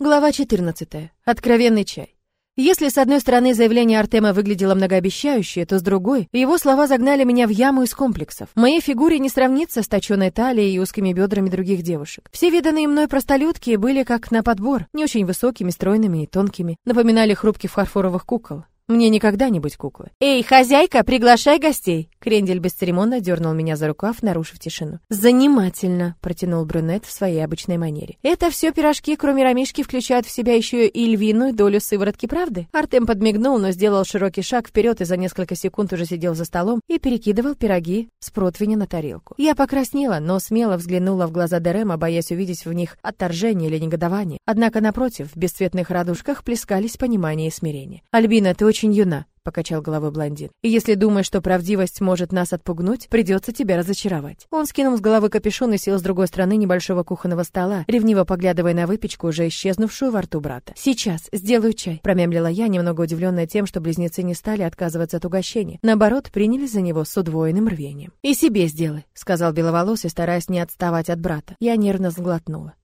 Глава 14. Откровенный чай. Если с одной стороны заявление Артема выглядело многообещающе, то с другой его слова загнали меня в яму из комплексов. Моей фигуре не сравнится с точенной талией и узкими бедрами других девушек. Все виданные мной простолюдки были как на подбор, не очень высокими, стройными и тонкими, напоминали хрупких фарфоровых кукол. Мне никогда не быть куклы. «Эй, хозяйка, приглашай гостей!» Крендель бесцеремонно дернул меня за рукав, нарушив тишину. «Занимательно!» — протянул брюнет в своей обычной манере. «Это все пирожки, кроме рамишки, включают в себя еще и львиную долю сыворотки правды?» Артем подмигнул, но сделал широкий шаг вперед и за несколько секунд уже сидел за столом и перекидывал пироги с противня на тарелку. Я покраснела, но смело взглянула в глаза Дерема, боясь увидеть в них отторжение или негодование. Однако, напротив, в бесцветных радужках плескались понимание и смирение. «Альбина, ты очень юна», — покачал головой блондин. «И если думаешь, что правдивость может нас отпугнуть, придется тебя разочаровать». Он скинул с головы капюшон и сел с другой стороны небольшого кухонного стола, ревниво поглядывая на выпечку, уже исчезнувшую во рту брата. «Сейчас, сделаю чай», — промямлила я, немного удивленная тем, что близнецы не стали отказываться от угощения. Наоборот, принялись за него с удвоенным рвением. «И себе сделай», — сказал беловолосый, стараясь не отставать от брата. Я нервно сглотнула.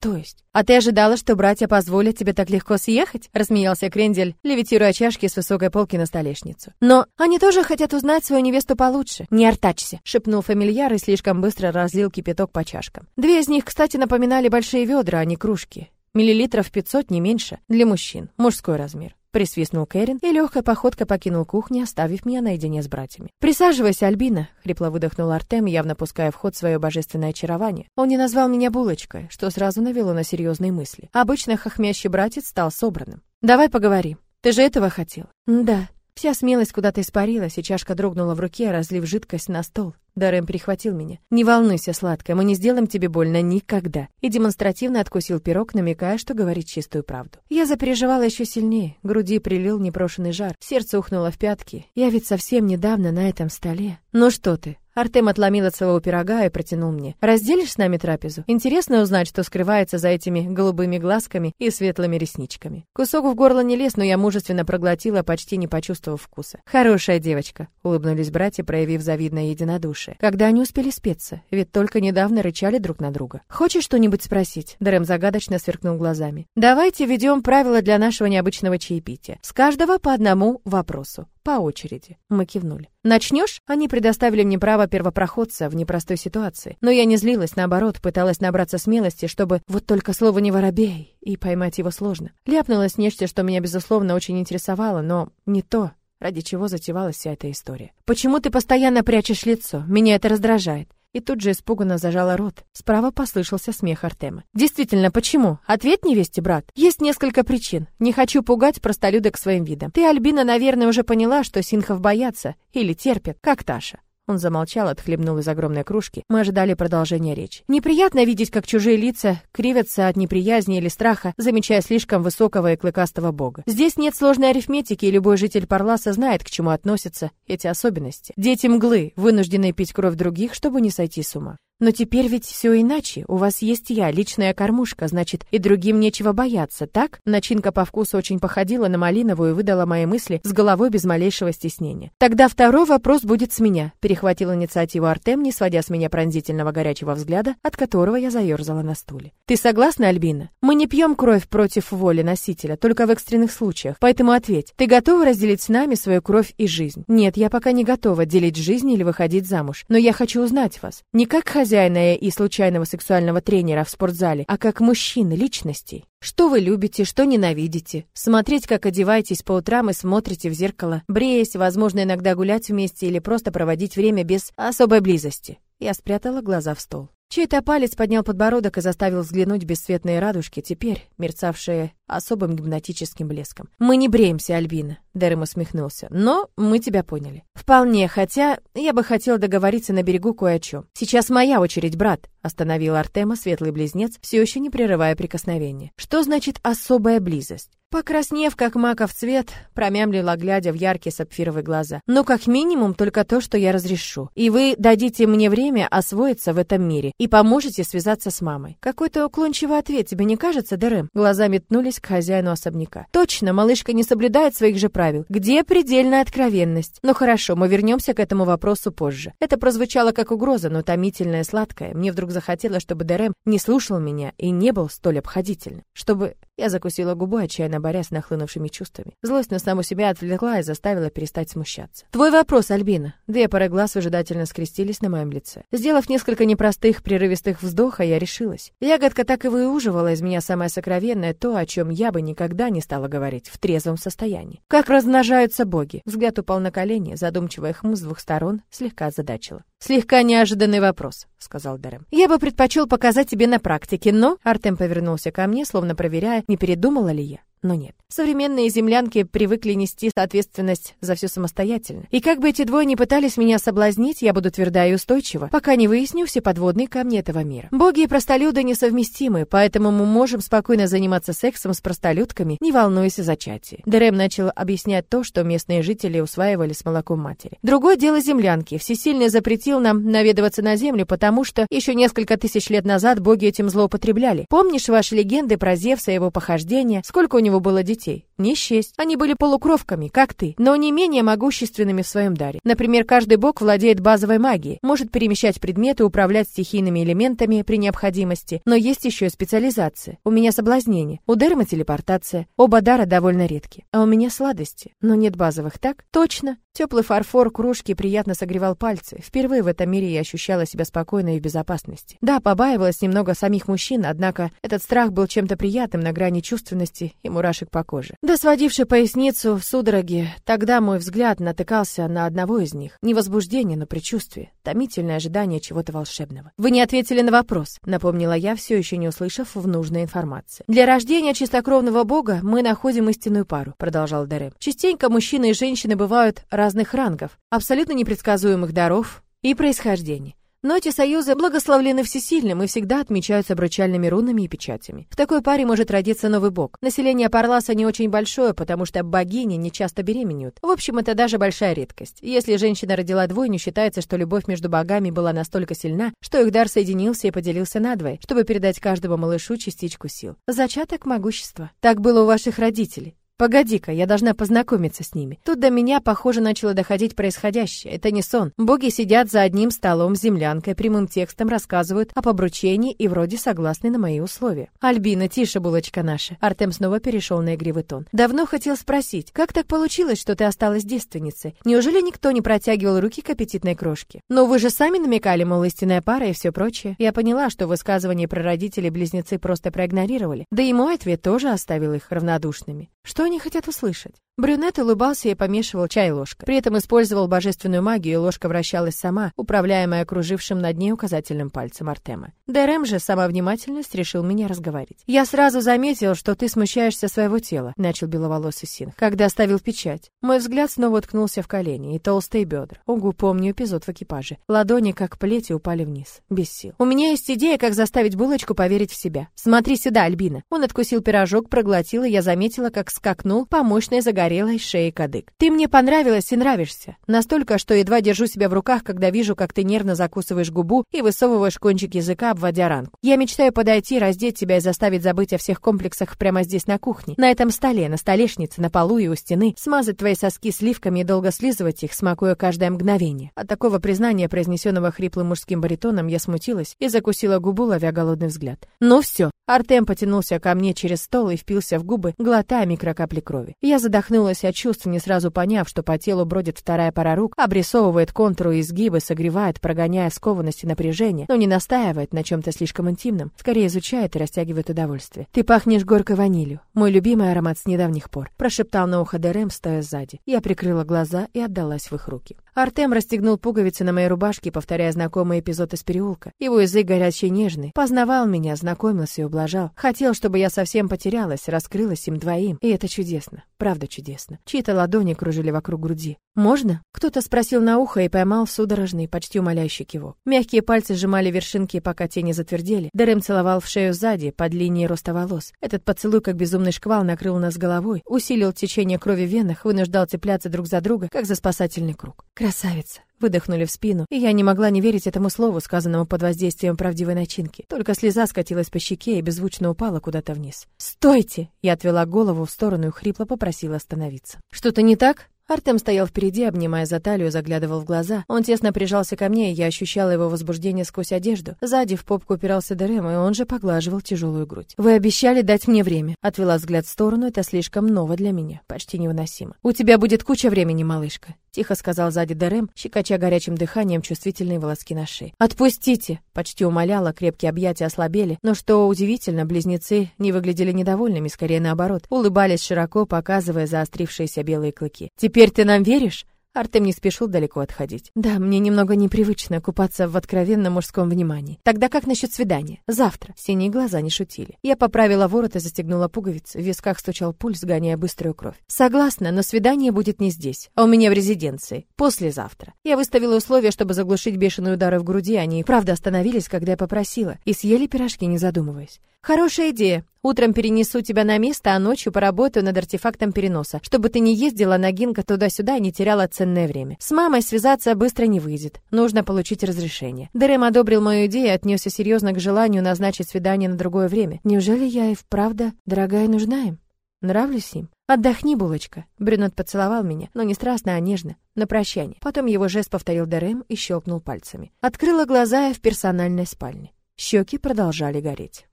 То есть? А ты ожидала, что братья позволят тебе так легко съехать? Рассмеялся Крендель, левитируя чашки с высокой полки на столешницу. Но они тоже хотят узнать свою невесту получше. Не артачься, шепнул фамильяр и слишком быстро разлил кипяток по чашкам. Две из них, кстати, напоминали большие ведра, а не кружки. Миллилитров 500 не меньше для мужчин. Мужской размер присвистнул Кэрин и легкой походкой покинул кухню, оставив меня наедине с братьями. «Присаживайся, Альбина», — хрипло выдохнул Артем, явно пуская в ход свое божественное очарование. Он не назвал меня булочкой, что сразу навело на серьезные мысли. Обычно хохмящий братец стал собранным. «Давай поговорим. Ты же этого хотел?» «Да». Вся смелость куда-то испарилась, и чашка дрогнула в руке, разлив жидкость на стол. Дарем перехватил меня. «Не волнуйся, сладкая, мы не сделаем тебе больно никогда». И демонстративно откусил пирог, намекая, что говорит чистую правду. Я запереживала еще сильнее. Груди прилил непрошенный жар. Сердце ухнуло в пятки. Я ведь совсем недавно на этом столе. «Ну что ты?» Артем отломил от своего пирога и протянул мне. «Разделишь с нами трапезу? Интересно узнать, что скрывается за этими голубыми глазками и светлыми ресничками». Кусок в горло не лез, но я мужественно проглотила, почти не почувствовав вкуса. «Хорошая девочка», — улыбнулись братья, проявив завидное единодушие. Когда они успели спеться? Ведь только недавно рычали друг на друга. «Хочешь что-нибудь спросить?» Дэрэм загадочно сверкнул глазами. «Давайте введем правила для нашего необычного чаепития. С каждого по одному вопросу. По очереди. Мы кивнули. Начнешь? Они предоставили мне право первопроходца в непростой ситуации. Но я не злилась, наоборот, пыталась набраться смелости, чтобы вот только слово не воробей, и поймать его сложно. Ляпнулось нечто, что меня, безусловно, очень интересовало, но не то, ради чего затевалась вся эта история. «Почему ты постоянно прячешь лицо? Меня это раздражает и тут же испуганно зажала рот. Справа послышался смех Артема. «Действительно, почему? Ответь невесте, брат. Есть несколько причин. Не хочу пугать простолюдок своим видом. Ты, Альбина, наверное, уже поняла, что синхов боятся или терпят, как Таша. Он замолчал, отхлебнул из огромной кружки. Мы ожидали продолжения речи. Неприятно видеть, как чужие лица кривятся от неприязни или страха, замечая слишком высокого и клыкастого бога. Здесь нет сложной арифметики, и любой житель Парласа знает, к чему относятся эти особенности. Дети мглы, вынужденные пить кровь других, чтобы не сойти с ума. Но теперь ведь все иначе. У вас есть я, личная кормушка, значит, и другим нечего бояться, так? Начинка по вкусу очень походила на малиновую и выдала мои мысли с головой без малейшего стеснения. Тогда второй вопрос будет с меня. Перехватил инициативу Артем, не сводя с меня пронзительного горячего взгляда, от которого я заерзала на стуле. Ты согласна, Альбина? Мы не пьем кровь против воли носителя, только в экстренных случаях. Поэтому ответь, ты готова разделить с нами свою кровь и жизнь? Нет, я пока не готова делить жизнь или выходить замуж. Но я хочу узнать вас. Не как хозяина и случайного сексуального тренера в спортзале, а как мужчины, личностей. Что вы любите, что ненавидите? Смотреть, как одеваетесь по утрам и смотрите в зеркало, бреясь, возможно, иногда гулять вместе или просто проводить время без особой близости. Я спрятала глаза в стол. Чей-то палец поднял подбородок и заставил взглянуть бесцветные радужки, теперь мерцавшие особым гипнотическим блеском. «Мы не бреемся, Альбина», — Дэрэм усмехнулся, — «но мы тебя поняли». «Вполне, хотя я бы хотел договориться на берегу кое о чем. Сейчас моя очередь, брат», — остановил Артема светлый близнец, все еще не прерывая прикосновения. «Что значит особая близость?» Покраснев, как маков цвет, промямлила, глядя в яркие сапфировые глаза. «Ну, как минимум, только то, что я разрешу. И вы дадите мне время освоиться в этом мире и поможете связаться с мамой». Какой-то уклончивый ответ, тебе не кажется, Дэрэм? Глаза метнулись к хозяину особняка. «Точно, малышка не соблюдает своих же правил. Где предельная откровенность? Ну хорошо, мы вернемся к этому вопросу позже». Это прозвучало как угроза, но томительная, сладкая. Мне вдруг захотелось, чтобы Дэрэм не слушал меня и не был столь обходительным. Чтобы Я закусила губу, отчаянно борясь с нахлынувшими чувствами. Злость на саму себя отвлекла и заставила перестать смущаться. «Твой вопрос, Альбина». Две пары глаз выжидательно скрестились на моем лице. Сделав несколько непростых, прерывистых вздоха, я решилась. Ягодка так и выуживала из меня самое сокровенное, то, о чем я бы никогда не стала говорить в трезвом состоянии. Как размножаются боги? Взгляд упал на колени, задумчивая хм с двух сторон слегка озадачила. «Слегка неожиданный вопрос», — сказал Дэрэм. «Я бы предпочел показать тебе на практике, но...» Артем повернулся ко мне, словно проверяя, не передумала ли я. Но нет. Современные землянки привыкли нести ответственность за все самостоятельно. И как бы эти двое не пытались меня соблазнить, я буду тверда и устойчива, пока не выясню все подводные камни этого мира. Боги и простолюды несовместимы, поэтому мы можем спокойно заниматься сексом с простолюдками, не волнуясь о зачатии. Дэрэм начал объяснять то, что местные жители усваивали с молоком матери. Другое дело землянки. Всесильный запретил нам наведываться на землю, потому что еще несколько тысяч лет назад боги этим злоупотребляли. Помнишь ваши легенды про Зевса и его похождения? Сколько у него было детей? Не счесть. Они были полукровками, как ты, но не менее могущественными в своем даре. Например, каждый бог владеет базовой магией, может перемещать предметы, управлять стихийными элементами при необходимости, но есть еще и специализация. У меня соблазнение, у Дерма телепортация. Оба дара довольно редки. А у меня сладости, но нет базовых, так? Точно. Теплый фарфор кружки приятно согревал пальцы. Впервые в этом мире я ощущала себя спокойно и в безопасности. Да, побаивалась немного самих мужчин, однако этот страх был чем-то приятным на грани чувственности и мурашек по коже. Да сводивший поясницу в судороге, тогда мой взгляд натыкался на одного из них. Не возбуждение, но предчувствие, томительное ожидание чего-то волшебного. Вы не ответили на вопрос, напомнила я, все еще не услышав в нужной информации. Для рождения чистокровного бога мы находим истинную пару, продолжал Дерем. Частенько мужчины и женщины бывают разных рангов, абсолютно непредсказуемых даров и происхождения. Но эти союзы благословлены всесильным и всегда отмечаются обручальными рунами и печатями. В такой паре может родиться новый бог. Население Парласа не очень большое, потому что богини не часто беременеют. В общем, это даже большая редкость. Если женщина родила двойню, считается, что любовь между богами была настолько сильна, что их дар соединился и поделился надвое, чтобы передать каждому малышу частичку сил. Зачаток могущества. Так было у ваших родителей. Погоди-ка, я должна познакомиться с ними. Тут до меня, похоже, начало доходить происходящее. Это не сон. Боги сидят за одним столом с землянкой, прямым текстом рассказывают об обручении и вроде согласны на мои условия. Альбина, тише, булочка наша. Артем снова перешел на игривый тон. Давно хотел спросить, как так получилось, что ты осталась девственницей? Неужели никто не протягивал руки к аппетитной крошке? Но вы же сами намекали, мол, истинная пара и все прочее. Я поняла, что высказывание про родителей близнецы просто проигнорировали. Да и мой ответ тоже оставил их равнодушными. Что они хотят услышать? Брюнет улыбался и помешивал чай ложкой. При этом использовал божественную магию, и ложка вращалась сама, управляемая окружившим над ней указательным пальцем Артема. Дэрэм же, сама внимательность, решил меня разговорить. «Я сразу заметил, что ты смущаешься своего тела», — начал беловолосый Син, когда оставил печать. Мой взгляд снова уткнулся в колени и толстые бедра. Угу, помню эпизод в экипаже. Ладони, как плети, упали вниз. Без сил. «У меня есть идея, как заставить булочку поверить в себя. Смотри сюда, Альбина». Он откусил пирожок, проглотил, и я заметила, как скакнул по мощной загорелой загорелой шеи кадык. Ты мне понравилась и нравишься. Настолько, что едва держу себя в руках, когда вижу, как ты нервно закусываешь губу и высовываешь кончик языка, обводя ранку. Я мечтаю подойти, раздеть тебя и заставить забыть о всех комплексах прямо здесь на кухне, на этом столе, на столешнице, на полу и у стены, смазать твои соски сливками и долго слизывать их, смакуя каждое мгновение. От такого признания, произнесенного хриплым мужским баритоном, я смутилась и закусила губу, ловя голодный взгляд. Ну все. Артем потянулся ко мне через стол и впился в губы, глотая микрокапли крови. Я задохнулась от чувств, не сразу поняв, что по телу бродит вторая пара рук, обрисовывает контуры и изгибы, согревает, прогоняя скованность и напряжение, но не настаивает на чем-то слишком интимном, скорее изучает и растягивает удовольствие. «Ты пахнешь горькой ванилью, мой любимый аромат с недавних пор», прошептал на ухо Дерем, стоя сзади. Я прикрыла глаза и отдалась в их руки. Артем расстегнул пуговицы на моей рубашке, повторяя знакомый эпизод из переулка. Его язык горячий нежный. Познавал меня, знакомился и ублажал. Хотел, чтобы я совсем потерялась, раскрылась им двоим. И это чудесно. Правда чудесно. Чьи-то ладони кружили вокруг груди. «Можно?» Кто-то спросил на ухо и поймал судорожный, почти умоляющий кивок. Мягкие пальцы сжимали вершинки, пока тени затвердели. Дэрэм целовал в шею сзади, под линией роста волос. Этот поцелуй, как безумный шквал, накрыл нас головой, усилил течение крови в венах, вынуждал цепляться друг за друга, как за спасательный круг. «Красавица!» Выдохнули в спину, и я не могла не верить этому слову, сказанному под воздействием правдивой начинки. Только слеза скатилась по щеке и беззвучно упала куда-то вниз. «Стойте!» Я отвела голову в сторону и хрипло попросила остановиться. «Что-то не так?» Артем стоял впереди, обнимая за талию, заглядывал в глаза. Он тесно прижался ко мне, и я ощущала его возбуждение сквозь одежду. Сзади в попку упирался Дерем, и он же поглаживал тяжелую грудь. «Вы обещали дать мне время». Отвела взгляд в сторону, это слишком ново для меня, почти невыносимо. «У тебя будет куча времени, малышка тихо сказал сзади Дерем, щекоча горячим дыханием чувствительные волоски на шее. Отпустите, почти умоляла, крепкие объятия ослабели, но что удивительно, близнецы не выглядели недовольными, скорее наоборот, улыбались широко, показывая заострившиеся белые клыки. Теперь ты нам веришь? Артем не спешил далеко отходить. Да, мне немного непривычно купаться в откровенном мужском внимании. Тогда как насчет свидания? Завтра. Синие глаза не шутили. Я поправила ворот и застегнула пуговицы. В висках стучал пульс, гоняя быструю кровь. Согласна, но свидание будет не здесь, а у меня в резиденции. Послезавтра. Я выставила условия, чтобы заглушить бешеные удары в груди. Они правда остановились, когда я попросила, и съели пирожки, не задумываясь. Хорошая идея. Утром перенесу тебя на место, а ночью поработаю над артефактом переноса, чтобы ты не ездила на Гинка туда-сюда и не теряла ценное время. С мамой связаться быстро не выйдет. Нужно получить разрешение. Дэрэм одобрил мою идею и отнесся серьезно к желанию назначить свидание на другое время. Неужели я и вправду, дорогая, нужна им? Нравлюсь им? Отдохни, булочка. Брюнет поцеловал меня, но не страстно, а нежно, на прощание. Потом его жест повторил Дэрэм и щелкнул пальцами. Открыла глаза я в персональной спальне. Щеки продолжали гореть.